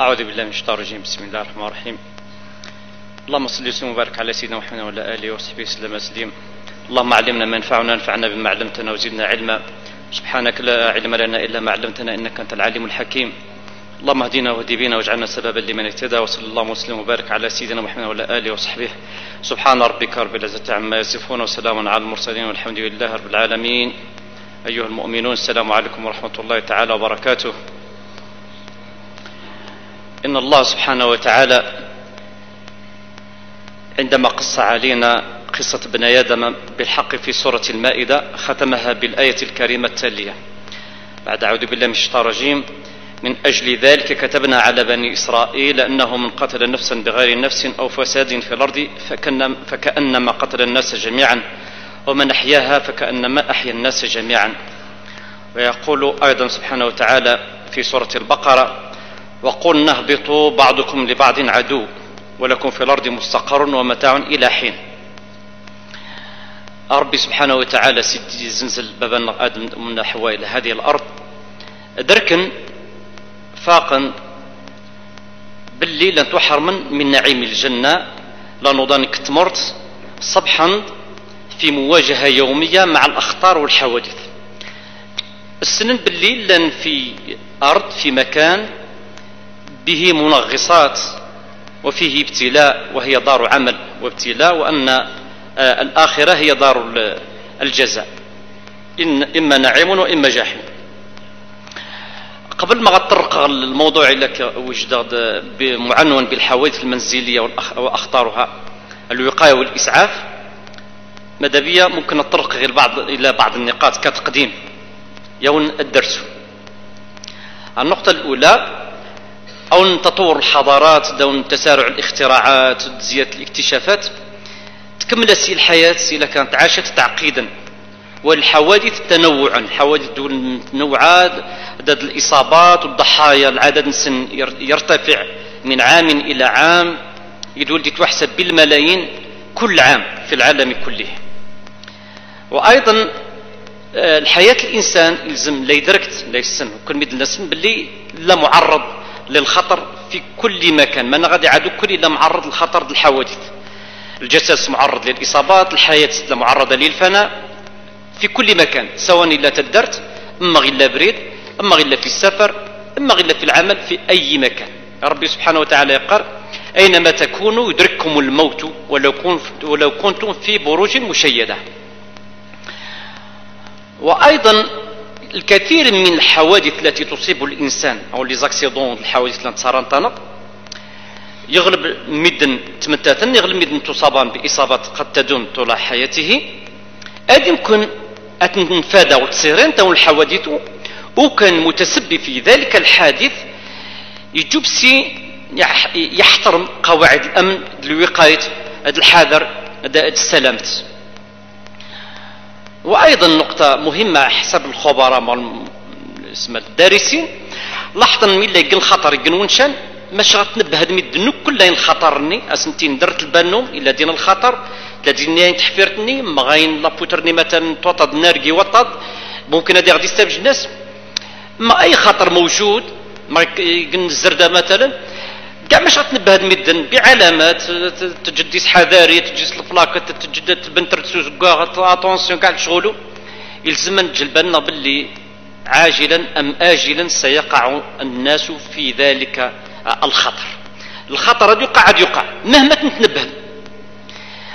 أعوذ بالله من الشيطان الرجيم. بسم الله الرحمن الرحيم. اللهم صل وسلم وبارك على سيدنا محمد وعلى آله وصحبه وسلم تسليما اللهم علمنا ما ينفعنا وانفعنا بما علمتنا وزدنا علما. سبحانك لا علم لنا إلا ما علمتنا إنك أنت العليم الحكيم. اللهم اهدنا واهد بنا واجعلنا سببا لمن اهتدى وصلى الله وسلم وبارك على سيدنا محمد وعلى آله وصحبه. سبحان ربك رب العزة عما يصفون وسلام على المرسلين والحمد لله رب العالمين. أيها المؤمنون السلام عليكم ورحمة الله تعالى وبركاته. إن الله سبحانه وتعالى عندما قص علينا قصة ابن آدم بالحق في سورة المائدة ختمها بالآية الكريمة التالية. بعد أعوذ بالله من الشيطان الرجيم. من أجل ذلك كتبنا على بني إسرائيل أنه من قتل نفسا بغير نفس أو فساد في الأرض فكأنما قتل الناس جميعا ومن أحياها فكأنما أحيا الناس جميعا. ويقول أيضا سبحانه وتعالى في سورة البقرة وقلنا اهبطوا بعضكم لبعض عدو ولكم في الأرض مستقر ومتاع إلى حين. ربي سبحانه وتعالى سيدي زنزل بابا آدم من حواء إلى هذه الأرض. دركن فاقا باللي لن تحرمن من نعيم الجنة. لنضانك تمرت صبحا في مواجهة يومية مع الأخطار والحوادث. السنن بالليل لن في أرض في مكان به منغصات وفيه ابتلاء وهي دار عمل وابتلاء وأن الآخرة هي دار الجزاء. إن إما نعيم وإما جحيم. قبل ما أطرق الموضوع لك وجد معنون بالحوادث المنزلية وأخطارها الوقاية والإسعاف ماذا بيا ممكن نطرق غير بعض إلى بعض النقاط كتقديم. يوم الدرس. النقطة الأولى أو تطور الحضارات دون تسارع الاختراعات زيادة الاكتشافات تكمل سي الحياة إذا كانت عاشت تعقيدا. والحوادث تنوعا الحوادث تنوعات عدد الإصابات والضحايا العدد نسن يرتفع من عام إلى عام. يدول تحسب بالملايين كل عام في العالم كله. وأيضا الحياة الإنسان يلزم لا يدركت لا يسن كل ميد الناس باللي لا معرض. للخطر في كل مكان. ما غادي عادو كل إلا معرض للخطر الحوادث. الجسد معرض للإصابات الحياة معرضة للفناء في كل مكان سواء إلا تدرت أما غير بريد أما غير في السفر أما غير في العمل في أي مكان. ربي سبحانه وتعالى يقر أينما تكونوا يدرككم الموت ولو, ولو كنتم في بروج مشيدة. وأيضا الكثير من الحوادث التي تصيب الإنسان أو لي زاكسيدون الحوادث التي تنطنق يغلب مدن تمتاتا يغلب مدن تصابان بإصابات قد تدوم طول حياته. أد يمكن أتنفادى وتصيرين تون الحوادث وكان متسبب في ذلك الحادث يجب سي يحترم قواعد الأمن لوقاية الحذر السلامة. وأيضا نقطة مهمة حسب الخبراء اسم الدارسين لاحظا من اللي يقل خطر يقل ونشان ماش غتنبه هاد ميدنو كلين خطرني. أسنتين درت البانوم إلا دينا الخطر. تلاتين تحفيرتني ما غاين لابوترني مثلا توطد نارجي وطد. ممكن هادي غادي يستفج الناس. ما أي خطر موجود ما الزردة مثلا. كاع ماش غتنبه هاد ميدن بعلامات تجديس حذاري تجديس الفلاكة تجدد البنت تسوزكا اتونسيون كاع شغلو يلزم نجلبنا باللي عاجلا أم اجلا سيقع الناس في ذلك الخطر. الخطر هذا يقع عاد يقع. مهما تنتنبه.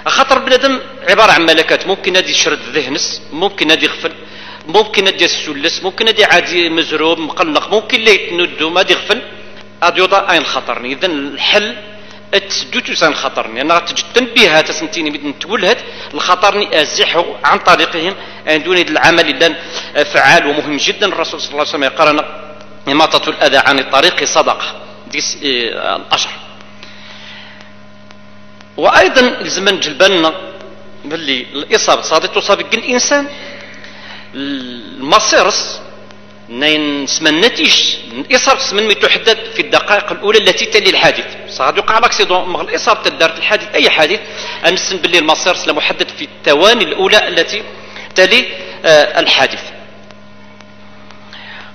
خطر بنادم عبارة عن ملكات. ممكن هذه يشرد ذهنس ممكن هذه يغفل ممكن هذه يسلس ممكن هذه عادي مزروب مقلق ممكن لا يتندو ما يغفل يوضع أين خطرني؟ اذا الحل تسدوت سان خطرني. أنا تجد تنبيهات سنتيني بدن تولهت الخطرني ازحه عن طريقهم. دون العمل اذا فعال ومهم جدا. الرسول صلى الله عليه وسلم يقرن إماطة الأذى عن الطريق صدقة. ديس الأشر. وأيضا لزمن جلبنا باللي الإصابة صادت. تصاب الإنسان المصيرس نين سمن النتيج الإصابة سمن تحدد في الدقائق الأولى التي تلي الحادث. صاد يقع لاكسيدون مغ الإصابة تدارت الحادث أي حادث؟ أنسن باللي المصيرس محدد في الثواني الأولى التي تلي الحادث.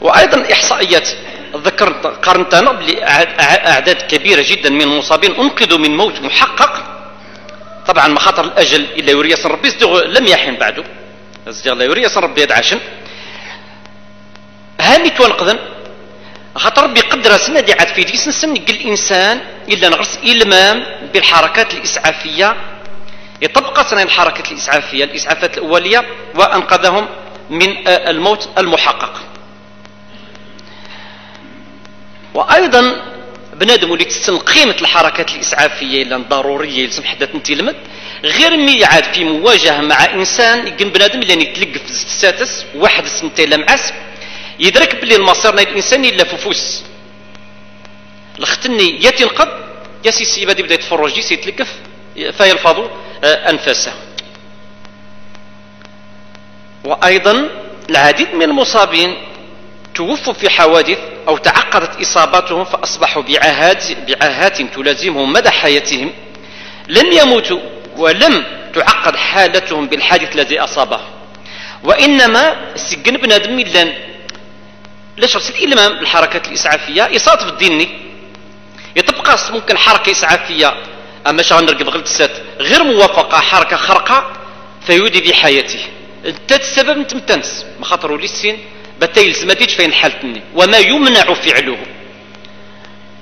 وأيضا إحصائيات. ذكرت قارنت أنا بلي اعداد كبيرة جدا من المصابين أنقذوا من موت محقق. طبعا مخاطر الأجل إلا يوري ربي لم يحن بعده. لا يوري ربي عاشن. هامي تونقذن خاطر ربي قدر سنة دي عاد في ديس نسن الانسان إلا نغرس إلمام بالحركات الإسعافية. يطبق سنة الحركات الإسعافية الإسعافات الأولية وأنقذهم من الموت المحقق. وأيضا بنادم ولي تسن قيمة الحركات الإسعافية اللي ضرورية لازم حدا تنتلمد غير مي عاد في مواجهة مع إنسان يقن بنادم اللي يتلقف في الساتس واحد سنتين لمعس يدرك بلي المصير الانسان إلا ففوس الختني يا تنقض يا سيسي بدأ يبدا يتفرج يتلقف فيلفظ آه، أنفاسه. وأيضا العديد من المصابين توفوا في حوادث أو تعقدت إصاباتهم فأصبحوا بعاهات, بعاهات تلازمهم مدى حياتهم. لم يموتوا ولم تعقد حالتهم بالحادث الذي أصابهم وإنما سجن بنادم لأن لاش رسل الإلمام بالحركات الإسعافية؟ إصابة الديني يطبق ممكن حركة إسعافية. أما شغل غلط غير موافقة حركة خرقة فيودي بحياته أنت السبب أنت متنس ما خاطروا لي بتا يلزمتيش فين حالتني. وما يمنع فعله.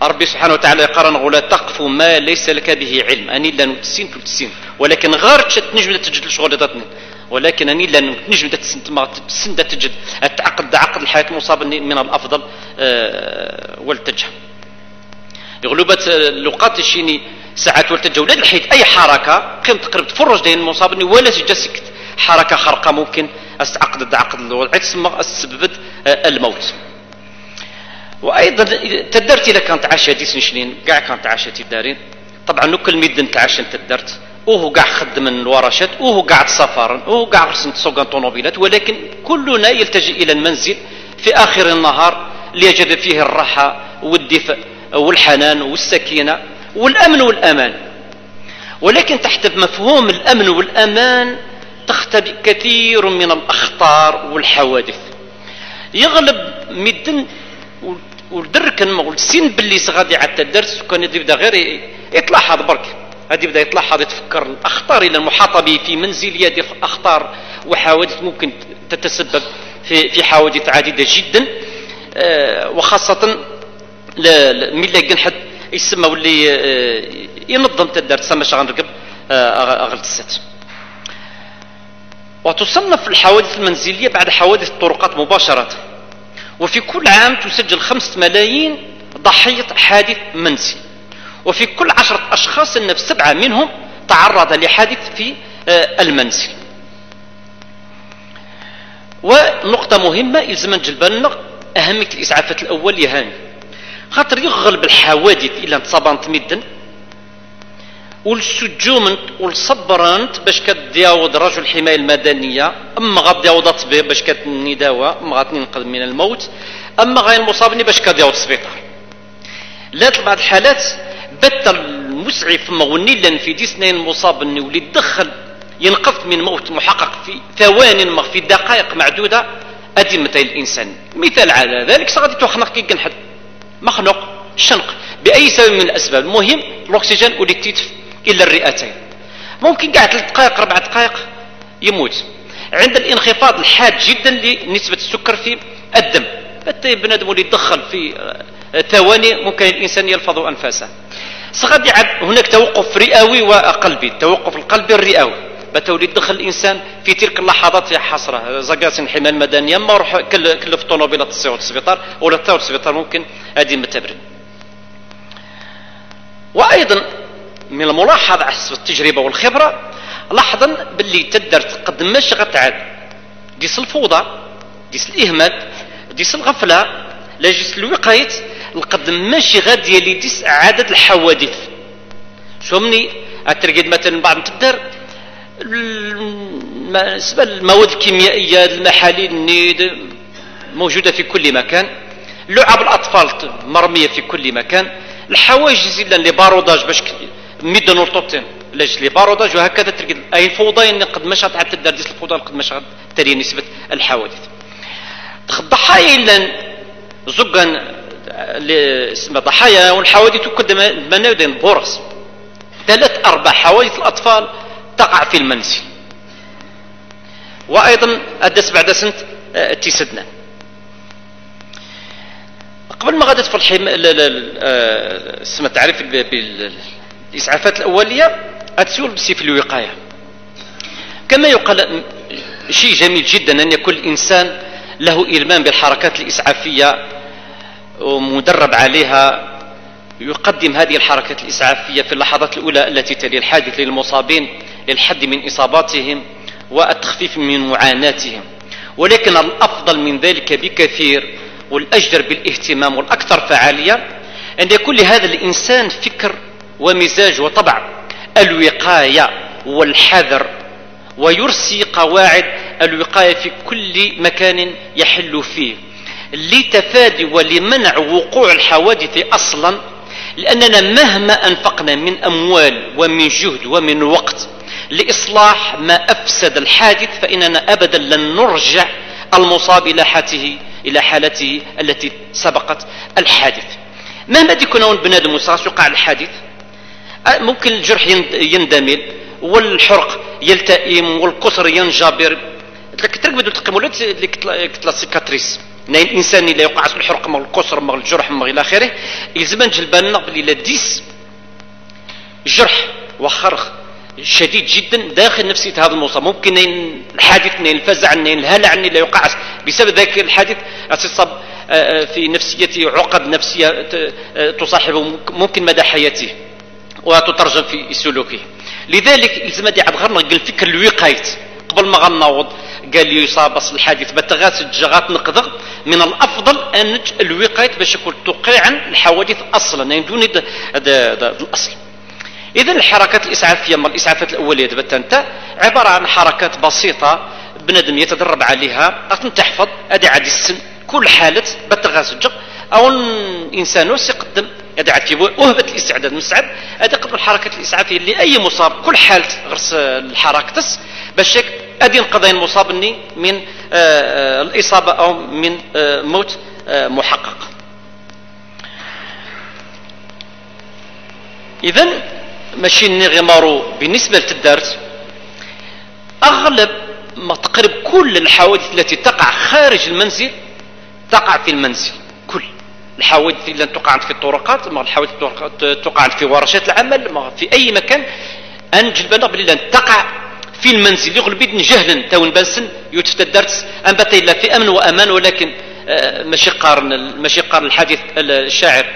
ربي سبحانه وتعالى يقرن ولا تقف ما ليس لك به علم. أني لا نتسين تسين ولكن غير تنجم تجد الشغل ذاتني ولكن اني لا نجم تسن تجد التعقد عقد الحياة المصاب من الأفضل أه والتجه يغلبت اللقات الشيني ساعات والتجه ولا الحيت أي حركة؟ قيم تقرب تفرج دين المصاب ولا سكت. حركة خرقه ممكن. أستعقد عقد الوضع. تسمى السببت آه، الموت. وأيضا تدرت إذا كانت عاشة دي سنشنين كاع كانت عاشة دارين. طبعا نكل ميدن تعاشن تدرت. وهو قاع خدم الورشات وهو قاع سفرا وهو قاع رسم سوق طوموبيلات ولكن كلنا يلتجئ إلى المنزل في آخر النهار ليجد فيه الراحة والدفء والحنان والسكينة والأمن والأمان. ولكن تحت مفهوم الأمن والأمان تختبئ كثير من الأخطار والحوادث. يغلب مدن ودركن ما قلت سين باللي غادي عاد الدرس كان يبدا غير يتلاحظ برك. غادي يبدا يتلاحظ يتفكر. الأخطار إلى المحاطة به في منزل يدي اخطار وحوادث ممكن تتسبب في في حوادث عديدة جدا. آه، وخاصة من لا حد يسمى واللي آه، ينظم الدرس ما شغل نركب آه، اغلط السات وتصنف الحوادث المنزلية بعد حوادث الطرقات مباشرة. وفي كل عام تسجل خمسة ملايين ضحية حادث منزل وفي كل عشرة أشخاص النفس سبعة منهم تعرض لحادث في آه، المنزل. ونقطة مهمة يلزم نجلب أهمية الإسعافات الأولية هاني. خاطر يغلب الحوادث إلى انتصابانت مدن والسجومنت والصبرانت باش كدياود رجل الحماية المدنية. أما غادياود الطبيب باش كتني دواء اما غتنقذ من الموت. أما غير المصابني باش كدياود السبيطار. لا بعض الحالات بت المسعف مغني لأن في دي سنين المصاب أنه ولي دخل ينقذ من موت محقق في ثوان في دقائق معدودة ادي مثال الإنسان. مثال على ذلك سغادي تخنق كي حد مخنوق شنق. بأي سبب من الأسباب؟ المهم الأكسجين ولي تيتف إلا الرئتين. ممكن قاعد ثلاث دقائق أربع دقائق يموت. عند الانخفاض الحاد جدا لنسبة السكر في الدم. حتى بنادم اللي يدخل في آه، ثواني ممكن الإنسان يلفظ أنفاسه. سقد يعد هناك توقف رئوي وقلبي التوقف القلبي الرئوي. بتولي يدخل الإنسان في تلك اللحظات في حسرة. زقاس الحمايه المدنيه ما روح كلف طوموبيله تصير السبيطار ولا تصير السبيطار ممكن هذه متبرد. وأيضا من الملاحظة على حسب التجربة والخبرة لاحظا باللي تقدر تقدمش غتعاد ديس الفوضى ديس الإهمال ديس الغفلة لا جيس الوقاية القدم ماشي غادي اللي ديس عدد الحوادث. شو مني الترقيد مثلا بعض تقدر المواد الكيميائية المحاليل النيد موجودة في كل مكان. لعب الأطفال مرمية في كل مكان. الحواجز اللي باروداج باش ميد نورطوبتين لاج لي باروداج؟ وهكذا تلقى أي فوضى ان قد مشات حتى الدرديس الفوضى قد مشات تري نسبة الحوادث. الضحايا الا زقا ضحايا والحوادث قدم بنادين بورس. ثلاث أربع حوادث الأطفال تقع في المنزل. وأيضا أدس بعد سنة آه، تيسدنا. قبل ما غادت في الحم اسم تعريف بالإسعافات الأولية أتسول بسيف الوقاية. كما يقال شيء جميل جدا أن يكون الإنسان له إلمام بالحركات الإسعافية ومدرب عليها يقدم هذه الحركات الإسعافية في اللحظات الأولى التي تلي الحادث للمصابين للحد من إصاباتهم والتخفيف من معاناتهم. ولكن الأفضل من ذلك بكثير والأجدر بالاهتمام والأكثر فعالية أن يكون لهذا الإنسان فكر ومزاج وطبع. الوقاية والحذر ويرسي قواعد الوقاية في كل مكان يحل فيه. لتفادي ولمنع وقوع الحوادث أصلا لأننا مهما أنفقنا من أموال ومن جهد ومن وقت لإصلاح ما أفسد الحادث فإننا أبدا لن نرجع المصاب إلى حالته إلى حالته التي سبقت الحادث مهما يكون بنادم مصاص يقع الحادث ممكن الجرح يندمل والحرق يلتئم والكسر ينجبر ترك بدو تقيم ولا كتلا سيكاتريس ناي الإنسان اللي يوقع الحرق مع الكسر مع الجرح مع إلى آخره يلزم نجلبان بلي لا ديس جرح وخرخ شديد جدا داخل نفسية هذا المصاب ممكن الحادث الفزع الهلع لا يوقع بسبب ذلك الحادث أتصاب آه، آه، في نفسيته عقد نفسية آه، تصاحبه ممكن مدى حياته وتترجم في سلوكه. لذلك يلزم دي عبد قال الفكر الوقايت قبل ما غنوض قال لي يصاب الحادث بتغات الجغات نقدر؟ من الأفضل ان الوقايت باش يكون توقيعا الحوادث أصلا يعني دون الأصل. اذا الحركات الاسعافيه من الإسعافات الأولية دابا أنت عبارة عن حركات بسيطة بنادم يتدرب عليها تحفظ ادي عادي السن كل حالة بتغاسج أو الانسان يقدم هذا عاد وهبة الاستعداد مستعد هذا قبل الحركات الإسعافية اللي أي مصاب كل حالة غرس الحركة باش ادي نقضي المصاب من آه، آه، الإصابة أو من آه، موت محقق. اذا ماشي نغمارو بالنسبة للدارت أغلب ما تقرب كل الحوادث التي تقع خارج المنزل تقع في المنزل كل الحوادث اللي تقع في الطرقات ما الحوادث تقع في ورشات العمل ما في أي مكان أنجل بنا بلي تقع في المنزل يغلب بيد جهلا تون بنسن يتفت الدرس. انبت إلا في أمن وأمان ولكن آه، ماشي قارن ماشي قارن الحديث الشاعر.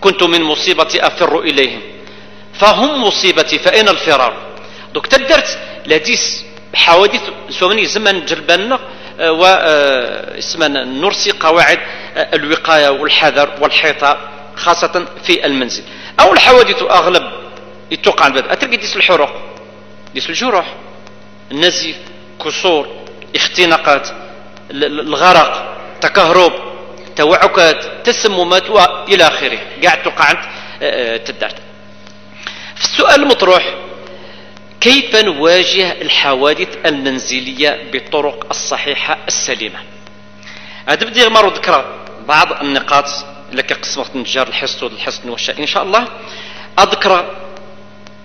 كنت من مصيبتي أفر إليهم. فهم مصيبتي فأين الفرار؟ دوك تدرت لديس حوادث سومني زمن جربنا آه، و آه، اسمنا نرسي قواعد الوقاية والحذر والحيطة خاصة في المنزل. أو الحوادث أغلب يتوقع الباب. اترقي ديس الحروق. ديس الجروح. النزيف كسور اختناقات الغرق تكهرب توعكات تسممات والى آخره. آه، آه، تدارت في السؤال المطروح كيف نواجه الحوادث المنزلية بالطرق الصحيحة السليمة؟ هذا بدي مرة ذكر بعض النقاط لك قسمة نجار الحصن والحصن والشاء إن شاء الله. أذكر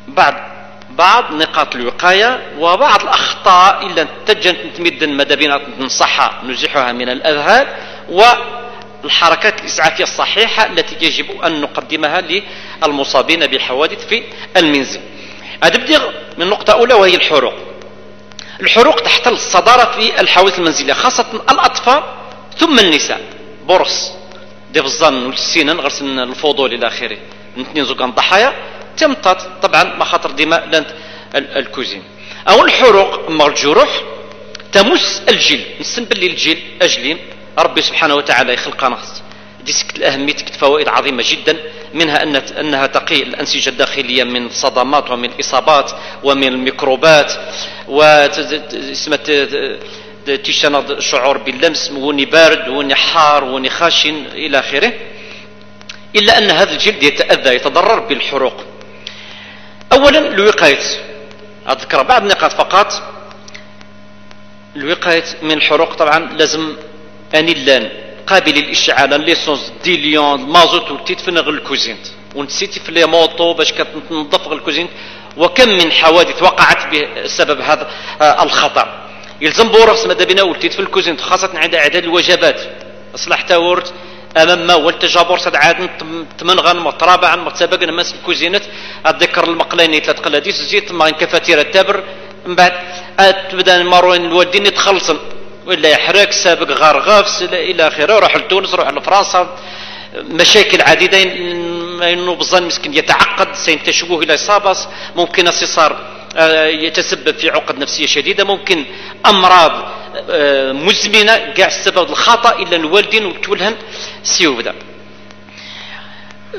بعض بعض نقاط الوقاية وبعض الأخطاء إلا تجن تمد المدابين ننصحها نزيحها من الأذهان والحركات الإسعافية الصحيحة التي يجب أن نقدمها للمصابين بالحوادث في المنزل. بدي من نقطة أولى وهي الحروق. الحروق تحتل الصدارة في الحوادث المنزلية خاصة الأطفال ثم النساء. برص ديف الظن والسنان غرسن الفضول إلى آخره. نتنين زوجان ضحايا تمطط. طبعا مخاطر دماء لانت الكوزين. أو الحروق أما الجروح تمس الجلد نسن باللي الجلد أجلين. ربي سبحانه وتعالى يخلقنا دي الأهمية تكت فوائد عظيمة جدا. منها أن أنها تقي الأنسجة الداخلية من صدمات ومن إصابات ومن الميكروبات. تيشان شعور باللمس وني بارد وني حار وني خاشن إلى آخره. إلا أن هذا الجلد يتأذى يتضرر بالحروق. اولا الوقاية. أذكر بعض النقاط فقط. الوقاية من الحروق طبعا لازم انيلان قابل للإشعال ليسونس ديليون مازوت ولتيت في نغل الكوزينت. ونسيتي في لي موطو باش كتنظف الكوزينت. وكم من حوادث وقعت بسبب هذا آه، الخطر. يلزم بورس ماذا بنا ولتيت في الكوزينت خاصة عند أعداد الوجبات. اصلح تاورت امام ما والتجابر سد عاد تمنغن مطرابعا متسابقا ماس الكوزينت الذكر المقليني ثلاث قلاديس زيت ما كفاتير التبر. من بعد تبدا الماروين الوالدين يتخلصن. ولا يحرق سابق غرغف إلى آخره. روح لتونس روح لفرنسا. مشاكل عديدة. إنه بظن مسكين يتعقد. سينتشبوه إلى صابس ممكن آه، يتسبب في عقد نفسية شديدة ممكن أمراض آه، مزمنة كاع السبب الخطأ إلا الوالدين وتولهم سيوبدا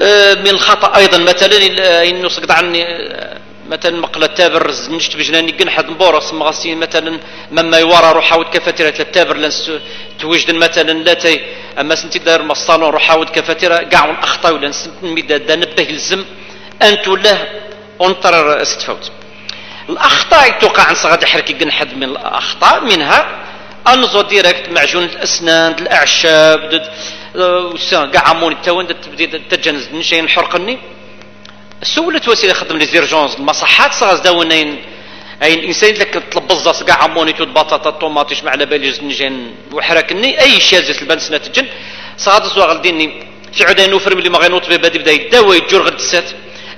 آه، من الخطأ أيضا مثلا إنه سقط عني مثلا مقلة تابر نشت بجناني حد مبورس مغسين مثلا مما يورا روح حاود كفتيرة تابر لنس توجد مثلا لا تي أما سنتي دار مصالون روح حاود كفتيرة قاع الاخطاء ولا ميدا دا نبه الزم أنتو له أنطر ستفوت. الأخطاء توقع عن صغاد حركي حد من الأخطاء منها انزو ديريكت معجون الأسنان الأعشاب كاع عموني التوان تبدي تجنز نشين حرقني سولت وسيلة خدم لي زيرجونز المصحات صغاز داونين اي الانسان لك تلبز كاع مونيتو بطاطا طوماطيش ما على بالي نجين وحركني. أي شازت البان سنه تجن. صغاد زوا غلديني في عدين نوفر ملي ما غينوط بدا بدا يداوي يجور غد السات.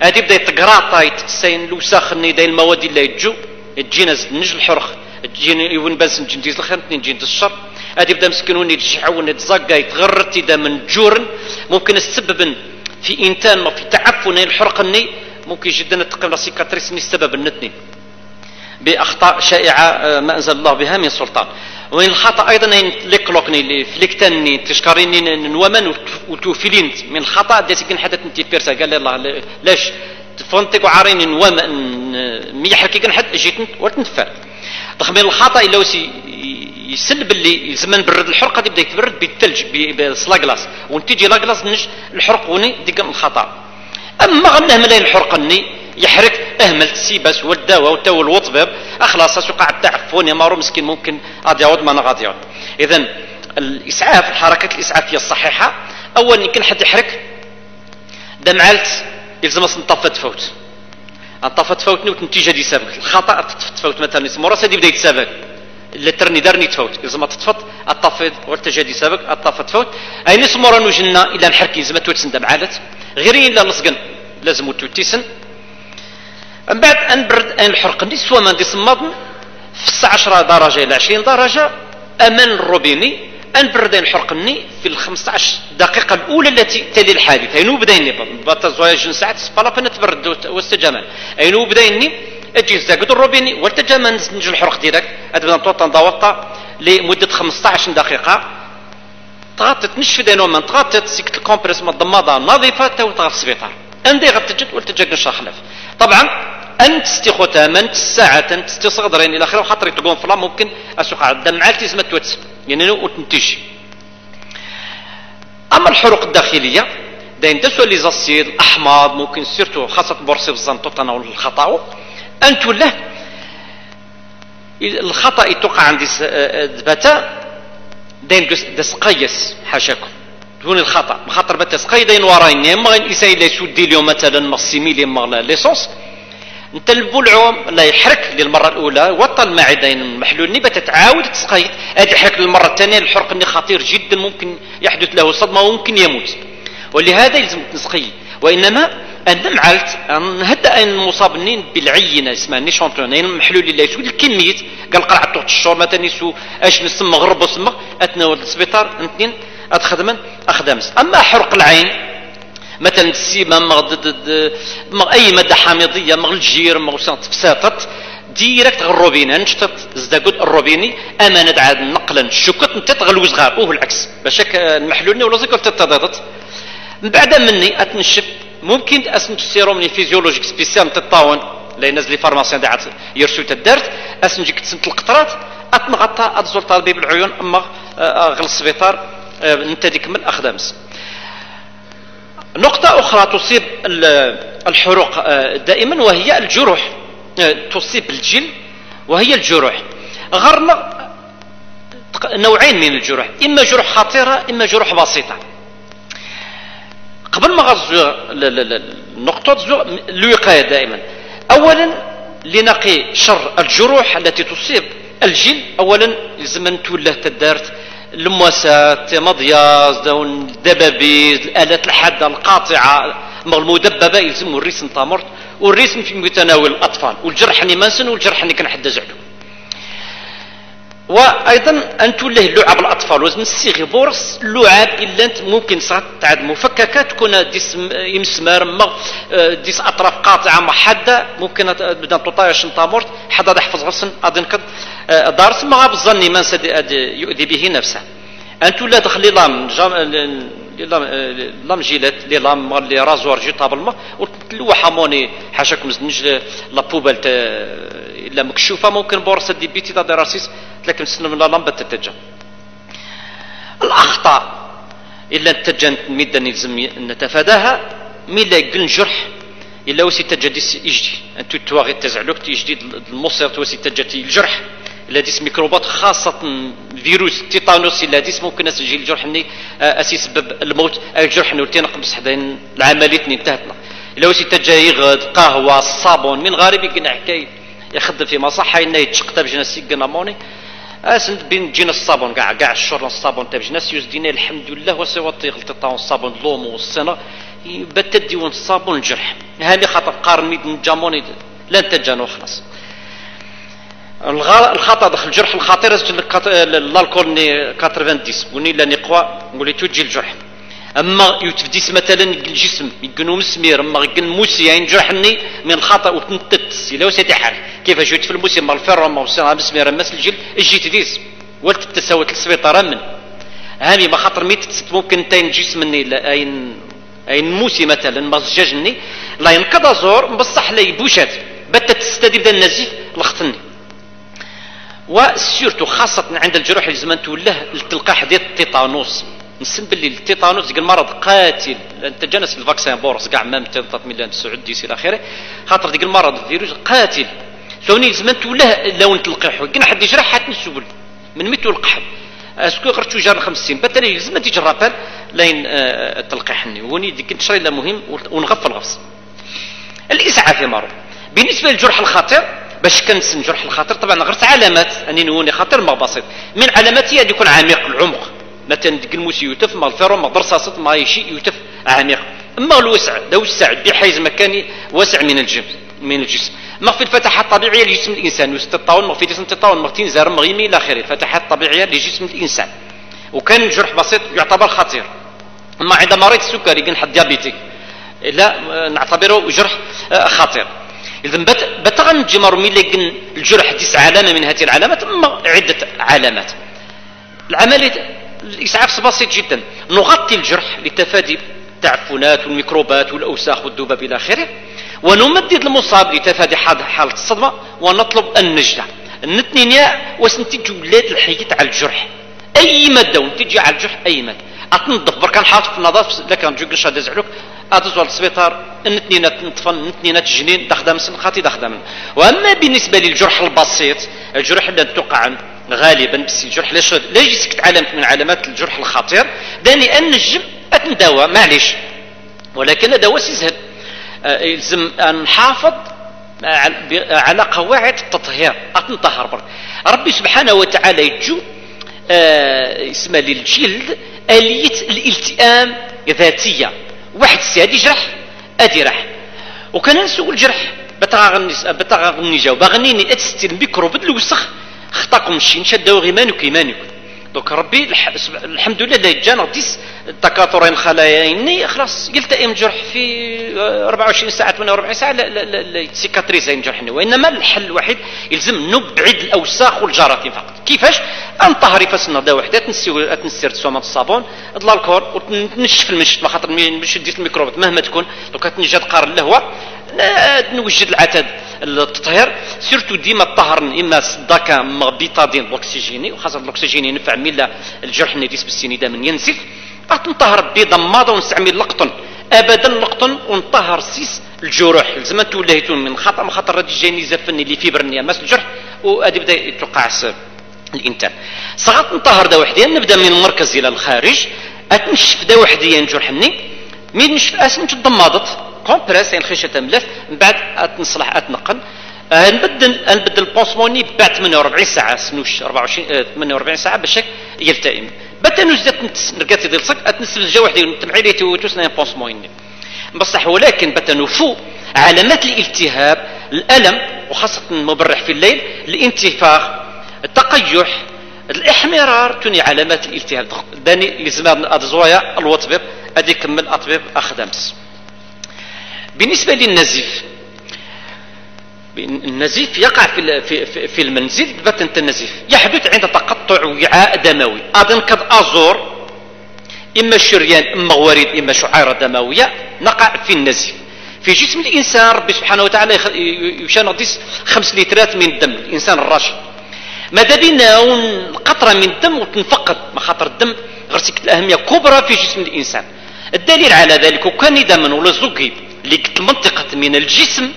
هادي بدا يتقراطا يتسين الوساخ داي المواد اللي يجو تجينا نج الحرخ تجيني يون باس نجي نديز الخير نجي الشر. هادي بدا مسكين وني يتشحون يتزقا يتغرت إذا من جورن. ممكن السبب في إنتان في تعفن الحرقني ممكن جدا تقيم سيكاتريس السبب النتني. بأخطاء شائعة آه، ما أنزل الله بها من سلطان. وين الخطأ أيضا اللي فليكتني تشكريني نومن وتوفيلين. من الخطأ ديتي كان حدث أنت بيرتا قال الله لاش تفونتك وعارين نومن ميحركي كان حد جيت وتنفع تخمين الخطأ إلا وسي يسلب اللي زمان برد الحرق غادي يبدا يتبرد بالثلج بسلاكلاس ونتيجي لاكلاس نج الحرق وني ديك الخطأ. أما غنهمل الحرق ني يحرق أهمل السيباس والدواء والتو الوطباب أخلاص سوقع التعفن يا مارو مسكين ممكن غادي يعود ما غادي يعود. اذا الإسعاف الحركات الاسعافيه الصحيحة. اول يمكن حد يحرق. دمعلت يلزم نطفى تفوت نطفى تفوتني وتنتيجه دي سابق. الخطأ تفوت مثلا. اسمه راس هذه بدا يتسابق اللي ترني دارني تفوت. لازم تتفط الطفد والتجادي سابق الطفت تفوت أي نسمر نوجنا إلى نحركي زعما توتسن دم عادت غير إلا لصقن لازم توتيسن من بعد انبرد أن الحرق دي سوا ما دي صمادن في الساعة 10 درجة إلى 20 درجة أمان الروبيني أنبرد الحرقني في ال 15 دقيقة الأولى التي تلي الحادث أينو بدايني بطا زواج ساعات سبالا تبرد واستجمال أينو بدايني أجي زاكد الروبيني والتجا ما نسنج الحرق ديريكت أدبنا نطوطا نضوطا لمدة 15 دقيقة. تغطت نشف دينوما تغطت سكت الكومبريس من الضمادة. نظيفة تو تغطي السبيطار. أندي غتجد والتجا نشا خلف. طبعا أنت استخوتا من ساعة أنت استصغدرين إلى آخره خاطر تقوم فلا ممكن أسوق على الدم. عالتي زما توتس. يعني وتنتجي أما الحروق الداخلية داين دسوا لي زاسيد الاحماض ممكن سيرتو خاصة بورسي بالزنطو تناول الخطا أنت له الخطأ توقع عندي دبتا دين دس قيس حاشاكم. دون الخطأ. بخاطر بتا سقي دين وراين يما الإنسان اللي يسودي اليوم مثلا مصيمي يما ليسونس انت البلعوم لا يحرك للمرة الأولى وطل المعدين محلول نبات تتعاود تسقيت هذه يحرك للمرة الثانية الحرق اللي خطير جدا ممكن يحدث له صدمة وممكن يموت. ولهذا يلزم تسقي وإنما أنا معلت هدا أن مصابنين بالعينة اسمها نيشونتون محلول اللي يسود الكميت قال قرعه توت الشور مثلا يسو أش نسمى غرب وسمى أتناول السبيطار اثنين أتخدمن اخدمس أما حرق العين مثلا السيما مغ أي مادة حامضية مغ الجير مغ تفساتت ديريكت غروبينا نشطط زداقود الروبيني امانة عاد نقلا شكت انت تغلوز غار اوه العكس. باش المحلولني ولا زيكو تتضادت من بعد مني اتنشف ممكن اسم سيروم فيزيولوجيك سبيسيال تطاون لأن لي فارماسيان دعات يرسو تدارت اسم جيك تسنت القطرات اتنغطى اتزول طالبي بالعيون أما آه، آه، غل السبيطار آه، أنت ديك من اخدامس نقطة أخرى تصيب الحروق دائما وهي الجروح تصيب الجلد وهي الجروح. غرنا نوعين من الجروح إما جروح خطيرة إما جروح بسيطة. قبل ما غزو النقطة الوقاية دائما. أولا لنقي شر الجروح التي تصيب الجلد أولا لازم نتوله تدارت المواساة مضياز الدبابيز الآلات الحادة القاطعة. المدببة يلزم الريسن تامرت والريسن في متناول الأطفال. والجرح نيمانسن والجرح اللي كنحدد زعلو وأيضا أن توليه اللعب الأطفال وزن السيغي بورس اللعاب إلا أنت ممكن صارت تعد مفككة تكون ديس يمسمار ما آه، ديس أطراف قاطعة محدة ممكن بدا تطايش نطامورت حدا يحفظ غسن أظن كد آه، دارس ما بظني من يؤذي به نفسه. أن تولى دخلي لام لام جيلات لي لام لي رازوار جي طابل ما واللوحة موني حاشاكم زنج لا بوبال الا مكشوفة ممكن بورصة دي بيتي دا راسيس لكن سنة من لامبة تتجا. الأخطاء إلا تتجا ميدا نلزم نتفاداها ميلا يقل جرح إلا وسي تجا يجدي أنتو تواغي تزعلوك تيجدي المصير توسي تجا الجرح. إلا ديس ميكروبات خاصة فيروس تيتانوس إلا ديس ممكن اسجل الجرح اني آه، سبب الموت الجرح نولتي نقبس حدين العمليات انتهتنا إلا وسي تجا يغد قهوة الصابون من غارب يقنع حكاية يخدم في مصحة إنه يتشقتا بجناس يقنا موني. أسند بين جينا الصابون كاع كاع الشر الصابون تاع بجناس يوزدينا الحمد لله وسيوطي غلطة الصابون لومو والصنا بات ديون الصابون الجرح هاني خاطر قارن ميد جاموني لا تجانو خلاص. داخل الجرح الخطير الالكول 90 وني لا نقوى ولي توجي الجرح. أما يتفديس مثلا الجسم يقنو مسمير أما يقن موسي يعني جرحني من الخطا وتنتت. إلى وسيتي حال كيفاش يتف الموسي مال الفر ما وصل مسمير مس الجلد الجيت ديس ولت تساوت السبيطار من هاني ما خاطر ميت ممكن تاين جسمني اين أين موسي مثلا ما زجاجني. لا ينقضى زور بصح لا يبوشات بتا تستدي بدا النزيف لختني وسيرتو خاصة عند الجروح اللي زمان تولاه التلقاح ديال التيتانوس. نسم باللي التيتانوس قال مرض قاتل. أنت في الفاكسين بورس كاع ما 200 مليون سعود ديس إلى اخره خاطر ديك المرض الفيروس قاتل. ثوني زمان تولاه لون تلقيح كنا حد يجرح حتى نسول من ميتو القحب أسكو غرتو جار 50 بالتالي لازم تيجي الرابال لين آه، التلقيح وني ديك نشري لا مهم ونغفل غفص الإسعاف يا مارو. بالنسبة للجرح الخطير باش كنسن جرح الخاطر. طبعا غرت علامات. أني نوني خاطر ما بسيط. من علاماتها هي يكون عميق العمق. مثلا ديك الموس يوتف ما الفيرو ما ضرصاصت ما اي شيء يوتف عميق. أما الوسع ده وسع بحيز مكاني واسع من الجسم من الجسم. ما في الفتحات الطبيعية لجسم الإنسان. يستطاون ما في جسم تطاون مغتين زار مغيمي إلى آخره. الفتحات الطبيعية لجسم الإنسان. وكان الجرح بسيط يعتبر خطير. أما عند مريض السكري حد ديابيتيك. لا نعتبره جرح آه، خطير. إذا بتغن جمر ميليقن الجرح تسع علامة من هذه العلامات عدة علامات. العملية الإسعاف بسيط جدا. نغطي الجرح لتفادي التعفنات والميكروبات والأوساخ والذباب إلى آخره ونمدد المصاب لتفادي حالة الصدمة ونطلب النجدة. النتنينيا وسنتج ولاد الحيط على الجرح. أي مادة ونتجي على الجرح أي مادة. أتنظف بركان حاط في النظافة لكن جوج شاد زعلوك. أتزوال السبيطار نتنينات نطفن نتنينات جنين دخدم سنخاتي دخدم. وأما بالنسبة للجرح البسيط الجرح اللي توقع غالبا بس الجرح ليش ليش سكت علامة من علامات الجرح الخطير. داني ان الجم اتنداوى معليش. ولكن دواء سهل آه، يلزم أن نحافظ على قواعد التطهير. اتنطهر برك ربي سبحانه وتعالى يجو آه اسمه للجلد آلية الالتئام ذاتية واحد السي هادي جرح أدي راح. وكان نسوق الجرح بتغني جاو باغنيني اتستي الميكروب الوسخ خطاكم شي نشدو غيمانك ايمانك دوك ربي الحمد لله لا جانا ديس التكاثرين الخلايا خلاص يلتئم جرح في 24 ساعة 48 ساعة لا لا لا, سيكاتريز جرحني وإنما الحل الوحيد يلزم نبعد الأوساخ والجراثيم فقط. كيفاش؟ انطهري فاسنا دا وحدة تنسيو تنسير تسوى الصابون الكور وتنشف ما خاطر مش ديت الميكروبات مهما تكون دوكا تنجد قار الهواء نوجد العتاد التطهير سيرتو ديما الطهر إما صداكا بيتادين الأكسجيني وخاصة الأكسجيني ينفع ميلا الجرح نديس بالسيني دائما ينزف. نطهر بضماده ونستعمل لقطن ابدا لقطن ونطهر سيس الجروح. زمان تولهيتون من خطأ من خاطر راه جايني زفني اللي فيبرني ماس الجرح وادي بدأ يتوقع الانتان صغط نطهر دا وحديا نبدأ من المركز إلى الخارج. أتنشف دا وحديا جرحني مين نشف؟ اسم تضمضت كومبريس يعني خيشه ملف من بعد أتنصلح أتنقل. آه، نبدل نبدل البونسموني بعد 48 ساعة سنوش 24 48 ساعة باش يلتئم. بتا نزدت نرقات ديال صك أتنسل الجا وحدي تمعيليتي وتوسنا بونسموني بصح ولكن بتا نفو علامات الالتهاب الألم وخاصة المبرح في الليل الانتفاخ التقيح الإحمرار توني علامات الالتهاب. داني لزمان ادزوايا الوطبيب أدي كمل أطبيب اخدمس بالنسبة للنزيف النزيف يقع في في المنزل بتنة النزيف يحدث عند تقطع وعاء دموي اظن كد ازور إما شريان إما وريد إما شعيرة دموية نقع في النزيف. في جسم الإنسان ربي سبحانه وتعالى نقص خمس لترات من الدم الإنسان الراشد. ماذا بينا قطره من الدم وتنفقد مخاطر الدم غرسك الأهمية كبرى في جسم الإنسان. الدليل على ذلك وكان دما ولا زوكي لك منطقه من الجسم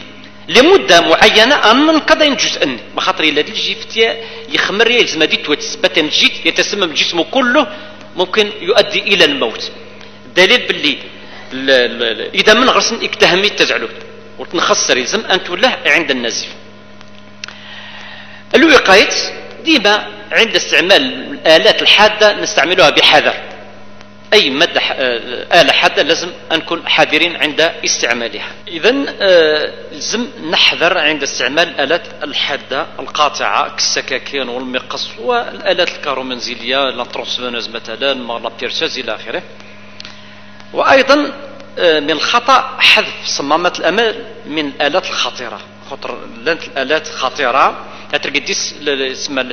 لمدة معينة أن نقضي جزءا. بخاطر إلا الجيفت يخمر يلزم هذه توتثبت الجيت يتسمم جسمه كله ممكن يؤدي إلى الموت. دليل باللي إذا من غرسن اكتهمي تزعلو. وتنخسر يلزم ان تولاه عند النزيف. الوقاية ديما عند استعمال الآلات الحادة نستعملها بحذر. أي مادة آه، آلة حادة لازم نكون حذرين عند استعمالها إذا آه، لازم نحذر عند استعمال الآلات الحادة القاطعة كالسكاكين والمقص والآلات الكارومنزيلية لانتروسفونوز مثلا لا بيرسوز إلى آخره وأيضا آه، من الخطأ حذف صمامات الأمان من الآلات الخطيرة خطر الآلات خطيرة ديس اسمها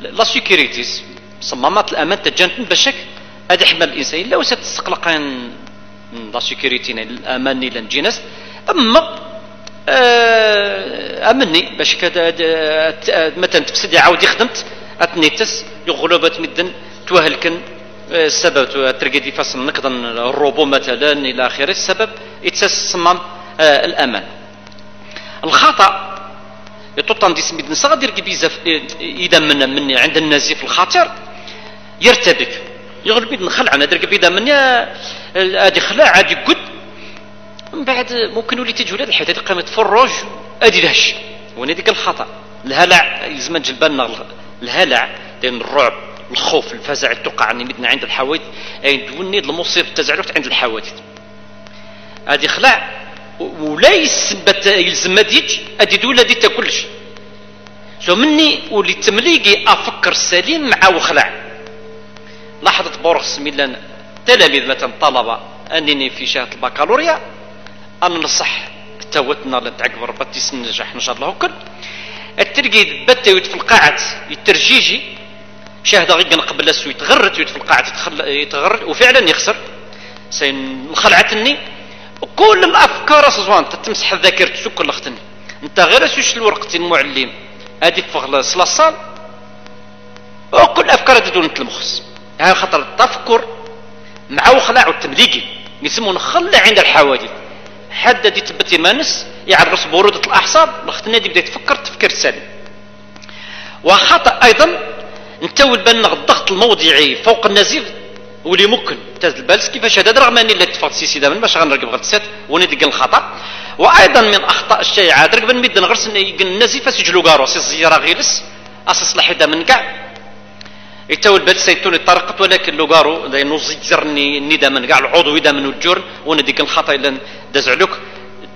لا سيكوريتيز صمامات الأمان تجانب بشك هذا حمل الإنسان. الا وسات تستقلقين لا سيكوريتي الأمان إلى الجنس أما آه أمني باش كذا مثلا تفسد يعاود يخدمت اتنيتس يغلبت مدن توهلكن آه، السبب ترقدي فاصل نقدر الروبو مثلا إلى آخره السبب آه الأمان. الخطأ يطوطن دي سميد نسا دير بيزاف إذا من مني عند النزيف الخطير يرتبك. يغلب بيد نخلع أنا درك بيدا من أدي خلع عادي قد. من بعد ممكن ولي تجي ولاد الحياة تلقى متفرج أدي دهش وين هذيك الخطأ. الهلع يلزم بالنا الهلع لأن الرعب الخوف الفزع توقع اني مدنا عند الحوادث. اي دوني المصيب التزعلوت عند الحوادث. أدي خلع يثبت يلزم ديج أدي دولا دي كلش. سو مني ولي تمليقي أفكر سليم مع وخلع. لاحظت بورخس ميلان تلاميذ مثلا طلبة أنني في شهادة البكالوريا. أنا نصح توتنا لتعقب ربطي سنجح إن شاء الله كل. الترقيد بدا في القاعة الترجيجي شاهد غير قبل السو يتغرد في القاعة يتغرد وفعلا يخسر. سين خلعتني. وكل الأفكار سوان تمسح الذاكرة تسك أختني. أنت غير سوش الورقة المعلم. هذيك فغل سلاصال وكل أفكار تدون المخص يعني خطر التفكر مع وخلاع التمليقي يسمو نخلع عند الحوادث. حد دي تبتي مانس يعرس برودة الأعصاب لختنا دي بدأ يتفكر تفكير سالم. وخطأ أيضا نتول بان الضغط الموضعي فوق النزيف ولي ممكن. تاز البالس كيفاش هذا؟ رغم أني لا تفقد سيسي دابا باش غنركب غلطات وندق الخطأ. وأيضا من أخطاء الشائعات ركب ميد نغرس النزيف سجلو كارو سي الزياره غيلس أساس لحدا من كاع يتاول بات سيتوني طرقت ولكن لوغارو لأنه زرني ندا من كاع العضو إذا من الجرن وأنا ديك الخطأ الا دزعلوك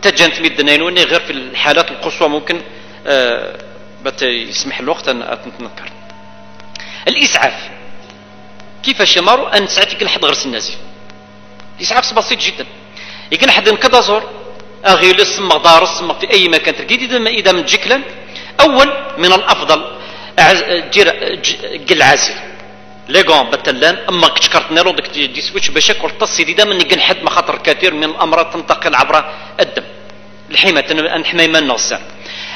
تجنت ميدنين وني غير في الحالات القصوى ممكن آه بات يسمح الوقت أن اتنكر الإسعاف. كيفاش يمارو أن ساعات يكون حد غرس النازف الاسعاف بسيط جدا. يكون حد كذا زور اغيلس مغدارس في أي مكان تركيدي إذا من جكلا أول من الأفضل. جير قل عازل. لي غون بتلان اما كشكرت نيرو ديك دي سويتش باش كل تصيدي دائما يقن حد مخاطر كثير من الأمراض تنتقل عبر الدم. الحمى نحمي ما نغسل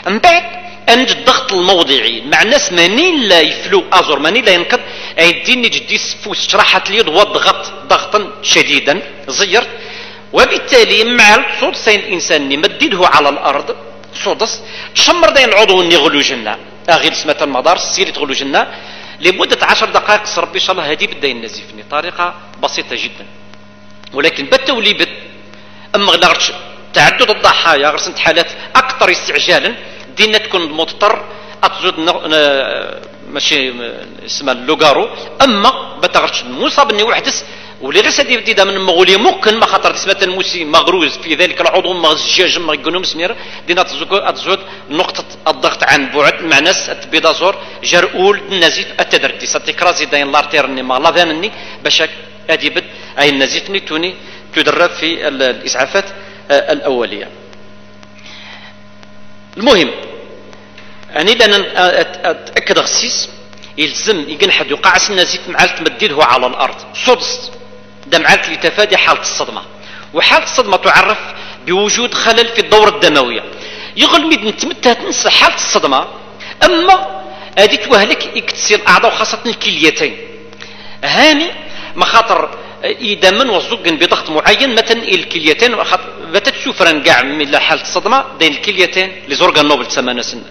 من بعد أنج الضغط الموضعي. مع الناس ماني لا يفلو أزور ماني لا ينقض. ايديني جدي سفوس شرحت لي وضغط ضغطا شديدا زيرت. وبالتالي مع الصوت سين الإنسان مدده على الأرض صودس تشمر دين العضو اللي غلو جنة اغير سمة المدار سيري تغلو جنة لمدة عشر دقائق ربي إن شاء الله هذه بدا ينزفني طريقة بسيطة جدا. ولكن بدا ولي بد أما غير تعدد الضحايا غير حالات أكثر استعجالا دينا تكون مضطر أتزود ماشي اسمها اللوغارو. أما بتغرش مصاب إني وحدس ولي غير سادي بديدا من مغولي ممكن ما خاطر تسمى الموسي مغروز في ذلك العضو ما الزجاج ما يقولون مسمير دينا تزود نقطة الضغط عن بعد مع ناس البيدازور جرؤول النزيف التدردي ستكرازي داين لارتيرني ما لافانني باش أدي بد أي النزيفني توني تدرب في الإسعافات آه، الأولية. المهم يعني لأن أتأكد غسيس يلزم يقنحد يوقع النزيف معال تمدده على الأرض. صدس ده معال لتفادي حالة الصدمة. وحالة الصدمة تعرف بوجود خلل في الدورة الدموية. يغل ميد تمتها تنسى حالة الصدمة. أما هذه توهلك يكتسي الاعضاء خاصة الكليتين. هاني مخاطر اذا من وزق بضغط معين مثلا الكليتين بتتشوف رنقع من حالة الصدمة. بين الكليتين لزورغان نوبل تسمى سنة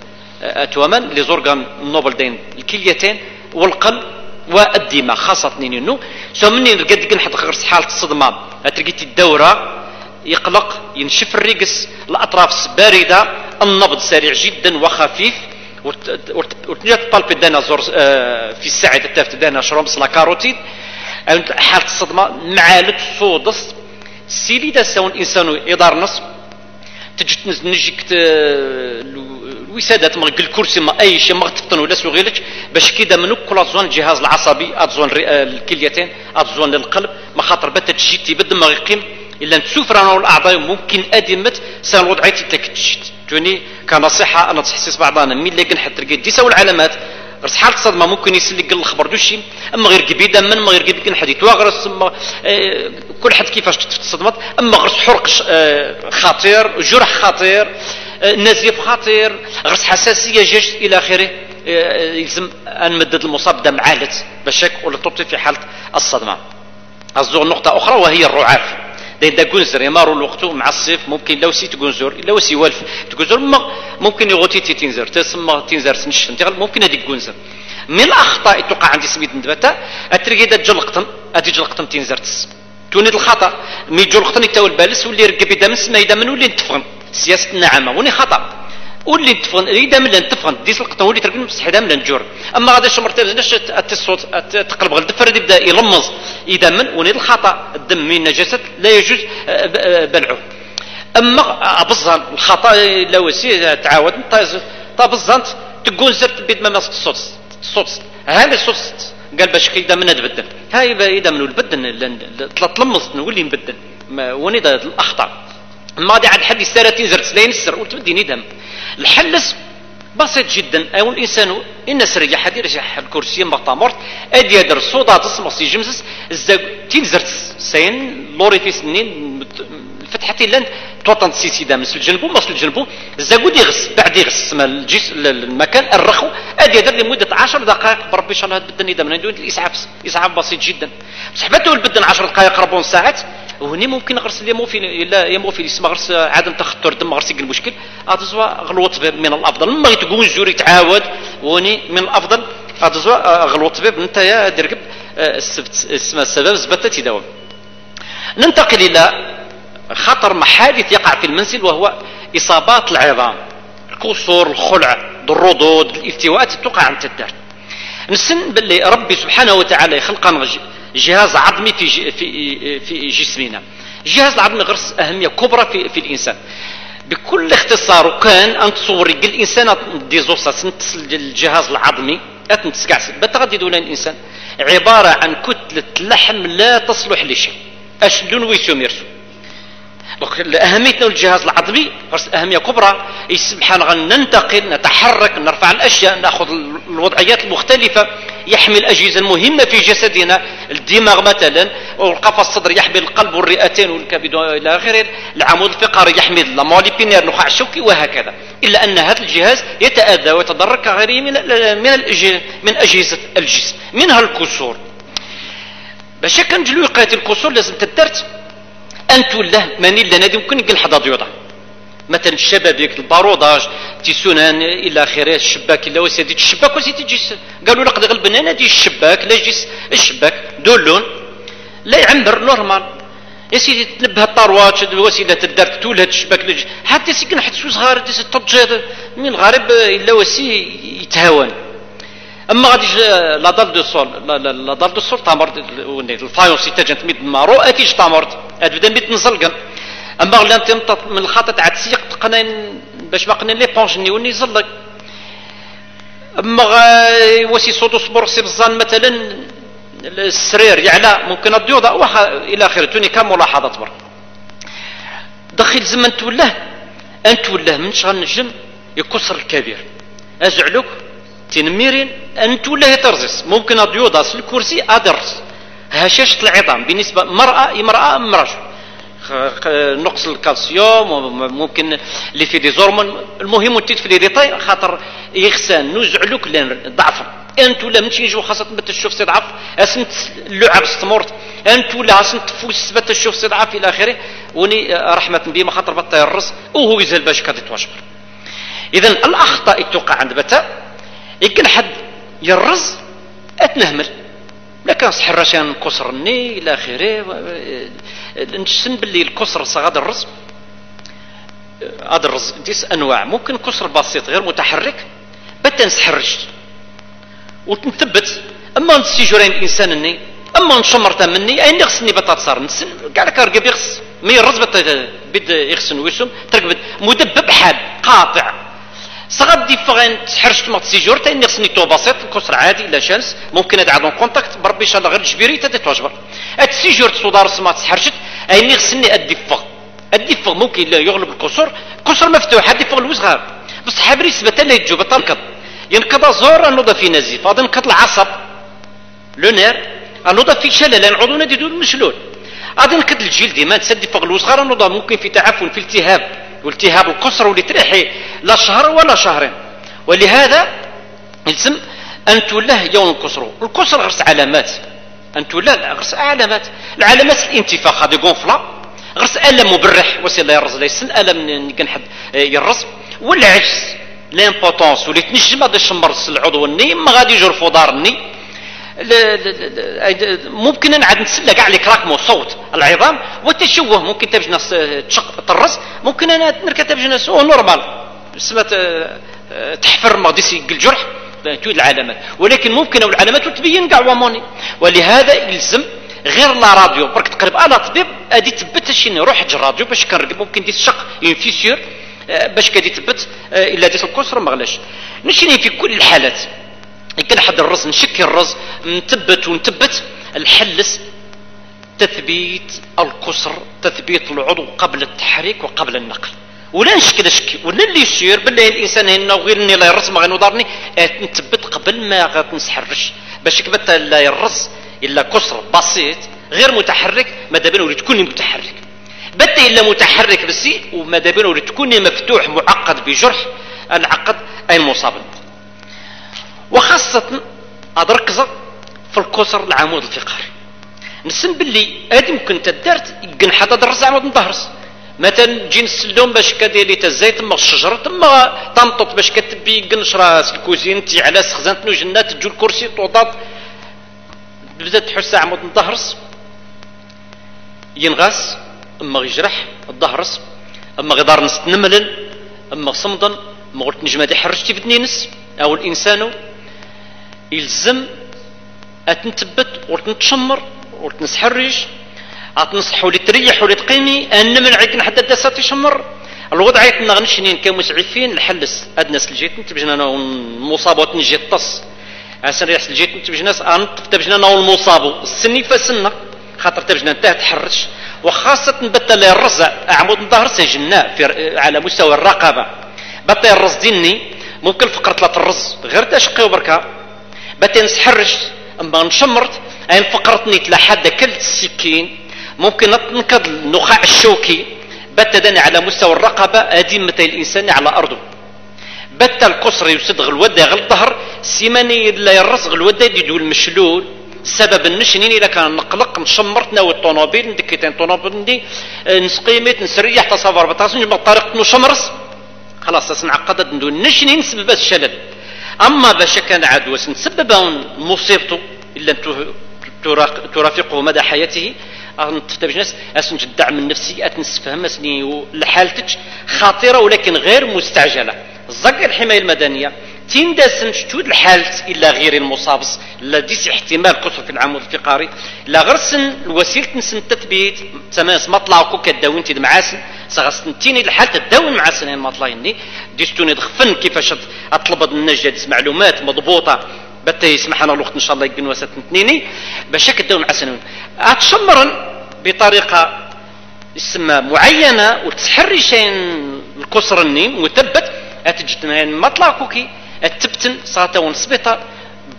اتومن لي زورغان نوبل دين الكليتين والقلب والدماغ خاصة نينو. سو مني قد نحط غير حالة الصدمة. تلقيتي الدورة. يقلق ينشف الريقس الأطراف باردة النبض سريع جدا وخفيف. وتطلب الديناصور آه، في الساعة تافت دانا شرومس لا كاروتيد حالة الصدمة معالج صودس. سيلي سون الانسان يدار نص تجي نجيك الوسادات ما الكرسي ما أي شيء ما تفطن ولا سوغيلك. باش كذا منو؟ كل اتزون الجهاز العصبي اتزون الكليتين اتزون للقلب ما خاطر بات تجي بد ما يقيم إلا نتسوفر أنا والأعضاء ممكن ادمت سان وضعيتي تكتشت توني كنصيحة أنا تحسيس بعضنا مين اللي كنحط تلقى دي سوا العلامات. غرس حالة صدمة ممكن يسلك الخبر دوشي. أما غير قبيدة من ما غير قبيدة؟ حديث واغرس آه كل حد كيفاش تصدمت أما غرس حرق آه خطير جرح خطير نزيف خطير غرس حساسية جيش إلى آخره. يلزم أن نمدد المصاب دم عالت باش ولا تبطي في حالة الصدمة. الزور نقطة أخرى وهي الرعاف. لأن دا كونزر الوقت مع الصيف ممكن لو سي تكونزر لو سي والف. تكونزر ممكن يغوتي تي تنزر تسمى تنزر سنشف ممكن هذيك كونزر من الأخطاء توقع عندي سميت ندبتا اتريكي دا جلقتن ادي جلقتن تنزرتس توني الخطأ. مي جلقتن يتاول بالس واللي ركب يدا من سما يدا من واللي نتفهم سياسة النعمة وني خطأ. واللي تفغن إذا من تفغن ديس القطن واللي تركن بصح هذا من الجور أما غادي شمرت باش الصوت تقلب غير الدفر يبدأ يلمز. إذا من وني الخطأ الدم من النجاسة لا يجوز آه، آه، بلعه. أما أبزان الخطأ لو سي تعاود طابزان تقول زرت بيد ما الصوت الصوت هذا الصوت قال باش كيدا من تبدل هاي اذا من البدل تلمز نولي نبدل. وني الأخطاء. ما دي عاد حد يسترى تنزر لا ينسر وتبدي ندم. الحلس بسيط جدا. أو الإنسان إن سريع حد يرجع الكرسي مغطامورت أدي يدر صودا تصمص يجمسس تنزر سين لوري في سنين فتحتي لأن توطن سيسي دا مسل جنبو مسل جنبو زاقود يغس بعد يغس الجيس المكان الرخو ادي يدر لمدة 10 دقائق بربي إن شاء الله بدني دا من الإسعاف إسعاف بسيط جدا. بصح باتو البدن 10 دقائق ربون ساعات وهني ممكن غرس اللي مو في إلا يمو في اسم غرس عدم تخطر دم غرس المشكل اتزوا غلوط من الأفضل. ما يتقون زوري تعاود وني من الأفضل. اتزوا غلوط باب. أنت يا دركب آه، السبت اسم السبب زبطت يداوم. ننتقل إلى خطر محادث يقع في المنزل وهو إصابات العظام. الكسور الخلع الردود الالتواءات تقع عند الدار. نسن باللي ربي سبحانه وتعالى يخلقنا جهاز عظمي في في في جسمنا. الجهاز العظمي غرس أهمية كبرى في في الإنسان. بكل اختصار كان ان تصوري الإنسان ديزوسا الجهاز العظمي اتنتسكعس بتغدي دون الإنسان عبارة عن كتلة لحم لا تصلح لشيء. اش لون ميرسو أهميتنا الجهاز العظمي أهمية كبرى سبحان ننتقل نتحرك نرفع الأشياء نأخذ الوضعيات المختلفة يحمي الأجهزة المهمة في جسدنا. الدماغ مثلا والقفص الصدري يحمي القلب والرئتين والكبد إلى آخره. العمود الفقري يحمي اللامولي بينير النخاع الشوكي وهكذا. إلا أن هذا الجهاز يتأذى ويتضرر كغيره من من من أجهزة الجسم منها الكسور. باش كنجلو وقايه الكسور لازم تدرت. انت ولا ماني لا نادي ممكن يقل حدا ضيوضه مثلا الشبابيك الباروداج تيسونان إلى آخره الشباك إلا وسيدي الشباك وسيدي تجيس قالوا لقد غلبنا أنا دي الشباك لا جيس الشباك دولون. لا يعمر نورمال. يا سيدي تنبه الطروات الوسيلة تدار تولد الشباك حتى حتى شو صغار تتجر من الغريب إلا وسي يتهاون. اما غادي لا دال دو سول لا دال دو سول تامر الفايونس تاجنت ميد مارو أكيد تامرت تبدا ميد نزلقن اما غلا من الخطط عاد سيق تقنين باش ما قنين لي بونج وني زلق اما وسي صوتو سبور سي بزان مثلا السرير يعلى ممكن الديوضة وخا إلى آخره. توني كان ملاحظات برك دخل زمن تولاه أنت تولاه من شغل نجم يكسر الكبير. أزعلوك؟ تنميرين انت ولا ترزس. ممكن الديوضة الكرسي أدرس. هشاشة العظام. بالنسبة مرأة امرأة ام رجل نقص الكالسيوم ممكن اللي في دي زورمون. المهم تيت في لي خاطر يخسان نزعلوك لأن ضعف. انت ولا منشي نجو خاصة بت تشوف سي ضعف. أسنت اللعب استمرت انت ولا أسنت تفوس بت تشوف سي ضعف إلى آخره. وني رحمة بما خاطر بطا يرز وهو يزهل باش كاد يتواجبر اذا الأخطاء توقع عند بتا. يمكن حد يرز أتنهمل. لكن صح الرشان كسرني إلى آخره نشسن باللي الكسر صغاد الرز. هذا الرز ديس أنواع. ممكن كسر بسيط غير متحرك بتا نسحرج وتنثبت. أما نسيجورين الإنسان اني أما نشمرت مني اين يغسلني بطاط صار نسن كاع كارقب يغس مي الرز بد يغسل ويسم ترقبت. مدبب حاد قاطع. صغاد دي فغين تحرشت ما تسيجور تا نغسني تو بسيط كسر عادي لا شانس ممكن ادعى دون كونتاكت بربي ان شاء الله غير جبيري تا تواجبر اتسيجور تصودار ما تحرشت اي نغسني ادي فغ ادي فغ ممكن لا يغلب الكسر كسر مفتوح ادي فغ الوزغار بس حابري سبتا لا يجو بطنكض ينقض زور النوضة في نزيف هذا نقض العصب لو نير النوضة في شلل العضو ندي دول مشلول هذا نقض الجلد ما تسدي فوق الوصغار النوضة ممكن في تعفن في التهاب والتهاب الكسر واللي تريحي لا شهر ولا شهرين ولهذا يلزم أن تولاه يوم الكسر. الكسر غرس علامات. أن تولاه غرس علامات. العلامات الانتفاخ هذا غونفلا. غرس ألم مبرح. وسيل يرز ليس. ألم كنحد يرز. والعجز. لامبوتونس ولي تنجم هذا الشمر العضو الني. ما غادي يجرفوا دار الني ممكن نعاد نسلى كاع لك راكمو صوت العظام. والتشوه ممكن تبجنا تشق طرز ممكن أنا نركب تبجنا سو نورمال. سمات آه، تحفر ما غادي الجرح تويد العلامات. ولكن ممكن العلامات تبين كاع وموني ولهذا يلزم غير لا راديو. برك تقرب أنا طبيب أدي تبت شي نروح الراديو باش كنرقب ممكن دي الشق اون فيسيور آه، باش كادي تبت آه، إلا ديت الكسر ما غلاش. نشري في كل الحالات. يمكن حد الرز نشكي الرز نتبت ونتبت الحلس تثبيت الكسر تثبيت العضو قبل التحريك وقبل النقل. ولا نشكي نشكي ولا اللي يصير بالله الإنسان هنا وغير إني لا يرز ما غنوضرني نتبت قبل ما غتنسحرش. باش كبت لا يرز إلا كسر بسيط غير متحرك ماذا بين تكون متحرك. بدا إلا متحرك بسي وماذا بين تكون مفتوح معقد بجرح العقد أي المصاب وخاصة أدركز في الكسر العمود الفقري نسم باللي هادي ممكن تدارت يقن حتى درس عمود ندهرس. مثلا تجي نسلوم باش كدير تزاي تما الشجر تما تنطط باش كتبي يقن شراس الكوزين تي على سخزان جنات تجو الكرسي توضات. بدات تحس عمود ندهرس. ينغاس أما يجرح الدهرس أما غدار نستنملن أما صمدا ما قلت نجم هذه حرجتي في نس أو الإنسان يلزم اتنتبت وتنتشمر وتنسحرج اتنصح ولي تريح ولي تقيمي أن من عيك حتى داسات يشمر الوضع عيك نغنشنين كمسعفين الحلس أدناس الجيت نتبجنا أنا المصاب وتنجي الطس. اسن ريح الجيت نتبجنا انت تبجنا أنا المصاب. السني فسنة خاطر تبجنا انت تحرش. وخاصة لي الرزع عمود الظهر في على مستوى الرقبة بتا الرز ديني ممكن فقرة لا الرز غير تشقي وبركة. بتن سحرش أما نشمرت أين فقرتني تلحد كل السكين. ممكن ننقض النخاع الشوكي. بتا على مستوى الرقبة ادي متى الإنسان على أرضه. بتا القصر يسد غلودة غل الظهر سيماني لا يرص غلودة يدو المشلول سبب النشنين إلا كان نقلق نشمر تناول الطوموبيل ندكيتين طوموبيل ندي نسقيميت نسريح تصافر بطاس نجمع الطريق نشمرس. خلاص نعقد ندو نشنين نسبب الشلل. أما باش كان عاد واش نسبب مصيبته إلا ترافقه مدى حياته نتفتش ناس أسن الدعم النفسي اتنسفهم أسني لحالتك خطيره ولكن غير مستعجلة. زق الحماية المدنية تندسن شتود الحالت إلا غير المصابس لديس احتمال كثر في العمود الفقاري. لا غرسن الوسيلة نسن التثبيت تماس مطلع كوكا داوين تيد معاسن سغستنتيني الحال تداون معاسن يعني مطلعيني. ديستوني دخفن كيفاش اطلب النجد معلومات مضبوطة. بتا يسمح لنا الوقت إن شاء الله يقن وسط اثنيني. باش كداون معاسن اتشمرا بطريقة يسمى معينة وتحري شيء الكسر النيم وثبت اتجتمع مطلع كوكي التبتن صاتون سبيطار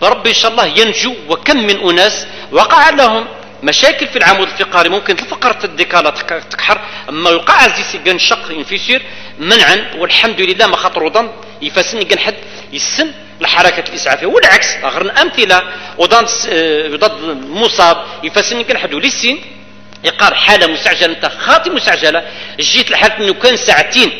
بربي إن شاء الله ينجو وكم من أناس وقع لهم مشاكل في العمود الفقري. ممكن الفقرة الديكالة تكحر. أما يوقع زيسي كان شق انفيسير منعا. والحمد لله ما خاطر وضن يفاسن كان حد يسن الحركة الإسعافية. والعكس أغرن أمثلة. وضان ضد المصاب يفاسن كان حد. ولسين يقال حالة مستعجلة. أنت خاطي مستعجلة. جيت لحالة إنه كان ساعتين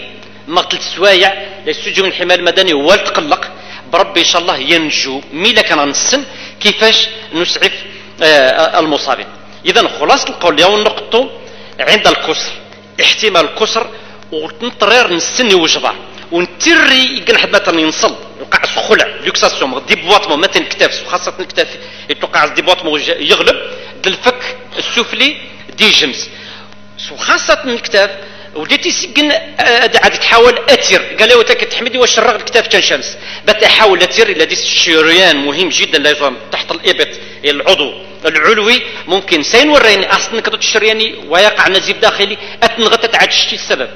ما ثلاث سوايع للسجون الحماية المدني هو تقلق بربي إن شاء الله ينجو. ميلا كان نسن. كيفاش نسعف آه المصابين. اذا خلاصة القول اليوم نقطه عند الكسر احتمال الكسر ونطرير نسن وجبه ونتري يقن مثلا ينصل يوقع خلع لوكساسيون دي بواطمو مثلا الكتاف خاصة الكتاف يتوقع دي بواطمو يغلب. الفك السفلي دي جمس وخاصة الكتاف وليتي سجن عاد تحاول اتر قال له تحمدي واش الرغد الكتاف كان شمس. بات يحاول اتر إلى دي الشريان مهم جدا لازم تحت الإبط العضو. العلوي ممكن سين وريني أصلا كتو الشرياني ويقع نزيف داخلي اتنغت تعاد شتي السبب.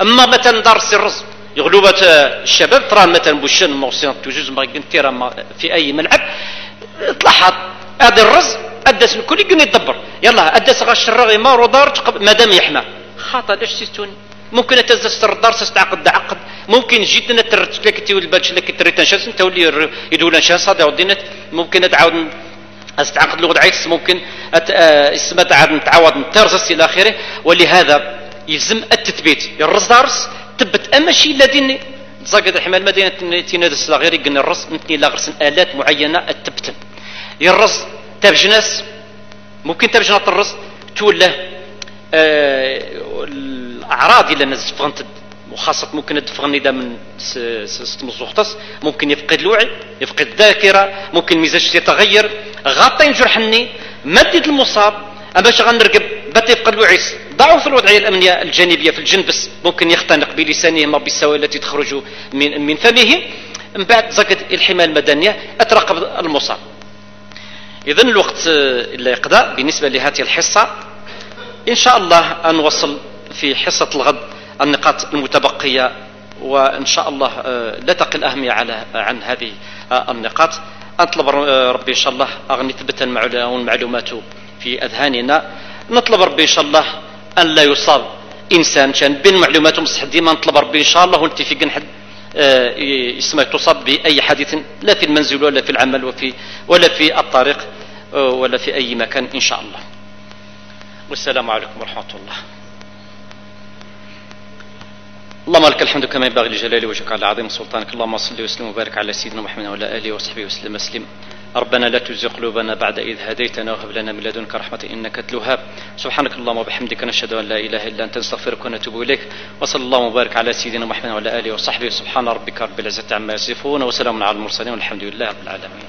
أما مثلا درس الرز يغلوبة الشباب ترى مثلا بوشن موسيقى توجوز ما في أي ملعب تلاحظ هذا الرز أدس الكل يدبر. يلا أدس غاش الرغي ما رودار مادام يحمى. خاطر إيش سيستوني ممكن اتزز الدار تستعقد عقد ممكن جدا ترت لك تي الباتش لك تريت نشاس انت ولي يدول نشاس هذا ممكن تعاود أستعقد لغة عيس ممكن اسمها تعاود نتعاود نترزس إلى آخره. ولهذا يلزم التثبيت. الرزارس تبت أما شيء الذي تزاقد الحمايه المدينة تينادس غير يقن الرز نتني لا غرسن آلات معينة التبتن يرز تبجناس ممكن تبجنات الرز تولى آه، الأعراض إلى نزف فغنت وخاصة ممكن تفغني دا من مزوختص ممكن يفقد الوعي يفقد الذاكرة ممكن مزاج يتغير. غاطين جرحني مدد المصاب أما باش غنرقب بات يفقد الوعي ضعف الوضعية الأمنية الجانبية في الجنبس. ممكن يختنق بلسانه ما بالسوائل التي تخرج من من فمه. من بعد زكت الحماية المدنية أترقب المصاب. إذا الوقت لا يقضى. بالنسبة لهذه الحصة إن شاء الله نوصل في حصة الغد النقاط المتبقية وإن شاء الله آه، لا تقل أهمية على عن هذه آه، النقاط. أطلب آه، ربي إن شاء الله أغني ثبت المعلومات في أذهاننا. نطلب ربي إن شاء الله أن لا يصاب إنسان كان بين معلومات مصح ديما نطلب ربي إن شاء الله ونتفق حد يسمى تصاب بأي حديث لا في المنزل ولا في العمل وفي ولا في الطريق ولا في أي مكان إن شاء الله. والسلام عليكم ورحمة الله. اللهم لك الحمد كما ينبغي لجلال وجهك على عظيم سلطانك. اللهم صل وسلم وبارك على سيدنا محمد وعلى آله وصحبه وسلم. أسلم. ربنا لا تزغ قلوبنا بعد إذ هديتنا وهب لنا من لدنك رحمة إنك الوهاب سبحانك اللهم وبحمدك نشهد أن لا إله إلا أنت نستغفرك ونتوب إليك. وصلى الله وبارك على سيدنا محمد وعلى آله وصحبه. سبحان ربك رب العزة عما يصفون وسلام على المرسلين والحمد لله رب العالمين.